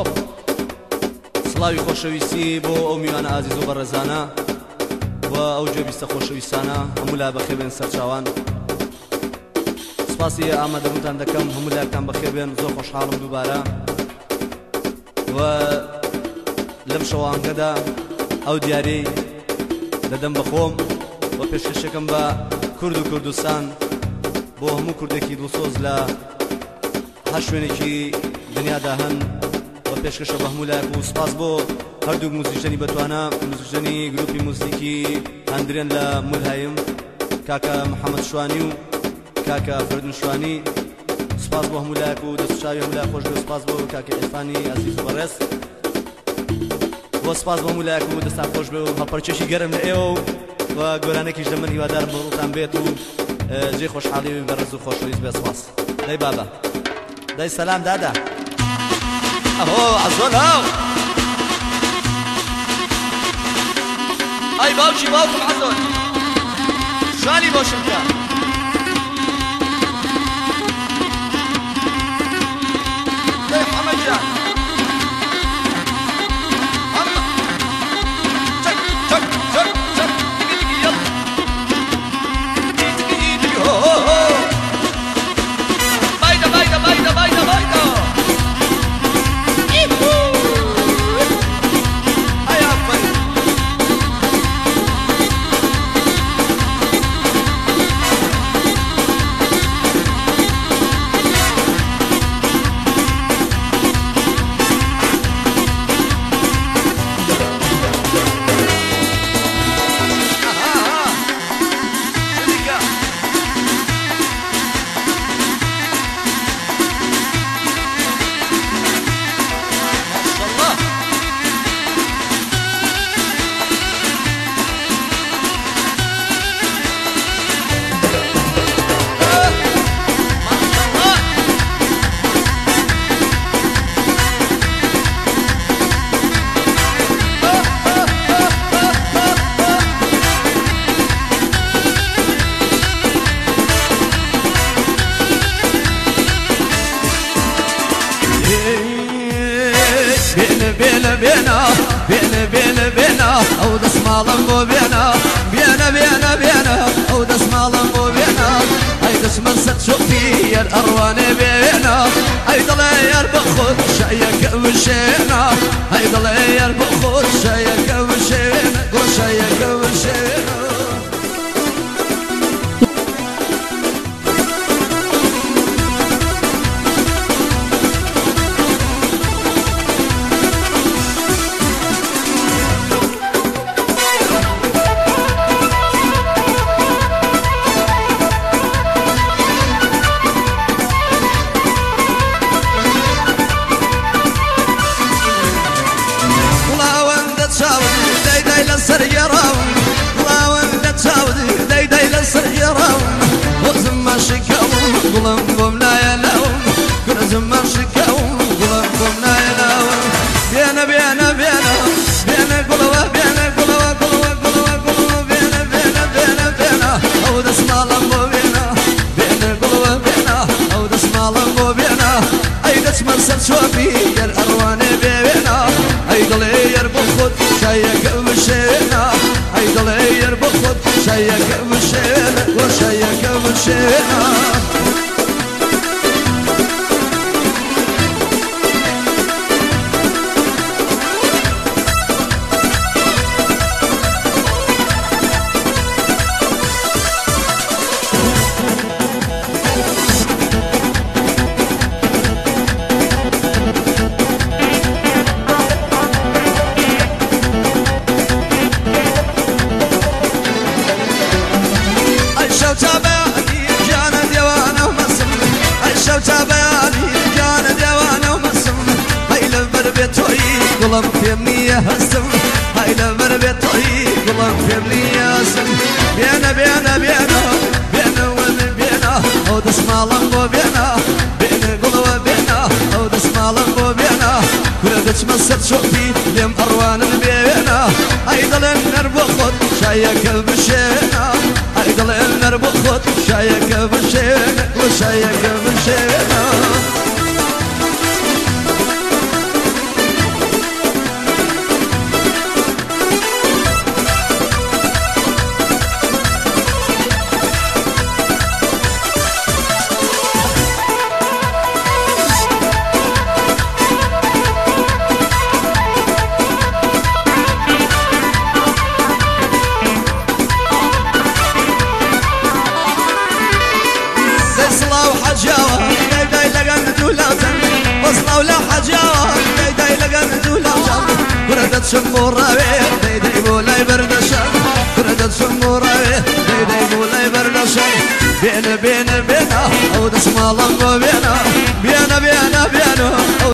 تۆپ سڵاوی خۆشەویستی بۆ ئەو میوانە ئازیز و بەڕێزانە و ئەو جێبیستە خۆشەویستانە هەمولا بەخێبێن سەرچوان سپاسی ئامادەبووتان دەکەم هەمولاکان بەخێبێن زۆر خۆشحاڵم دووبارە و لەم شەوانگەدا ئەو دیارەی دەدەم بەخۆم بە پێشکەشەکەم بە کورد و کوردستان بۆ هەموو کوردێکی دووسۆز لە هەر شوێنێکی دنیادا هەن پێشکەشە بەمولای بوو سپاس بۆ هەردوو موزیژنی بەتوانە موزیژنی گروپی موزیکی هەندرێن لە مولهایم کاکە محەممەد شوانی و کاکە فردن شوانی سپاس بۆ هەمولایک و دەستشاوی هەمولای خۆش سپاس بۆ کاکە ئێفانی ئازیز بەڕێز بۆ سپاس بۆ مولایک و دەستان خۆش بێ و هەپەرچێشی گەرم لە ئێوە و گۆرانێکیش لە من هیوادار بڕوتان بێت و جێ خۆشحاڵی بەڕز و خۆشویست بێ سپاس دەی بابا دەی سەسلام دادا. ازون عزونا ای باوشی عزول شالی باشم بينا بينا بينا بينا بينا او دس مالم بو بينا بينا بينا بينا او دس مالم بو بينا اي دس من ست شوفي يا الاروان بينا اي ضل يا بخود شايك وشينا اي ضل يا بخود شايك وشينا قول شايك وشينا گوڵم بۆم لایە ناوم گرزم من شکەوم گوڵم بۆم لایە ناوم بێنە بێنە بێنە بێنە گوڵەوە بێنە گوڵەوە گوڵەوە گوڵەوە گوڵەوە بێنە بێنە بێنە بێنە ئەو دەسماڵم بۆ بێنە بێنە گوڵەوە بێنە ئەو دەسماڵم بۆ بێنە ئەی دەچمە سەر چۆپی یەر ئەڕوانێ بێوێنە ئەی دڵێ یەر بۆ خۆت چایەکە مشێنە ئەی دڵێ یەر بۆ خۆت چایەکە مشێنە گۆشایەکە مشێنە بينا بين قلوا بينا او دسمال بو بينا كل تتمسد شوفي لم اروان بينا ايضا لنر بخط شايك بشينا ايضا لنر بخط شايك بشينا وشايك بشينا كردت سمورة ديدي مولاي بردشة كردت سمورة ديدي مولاي بردشة بين بين بينا ودش مالك بينا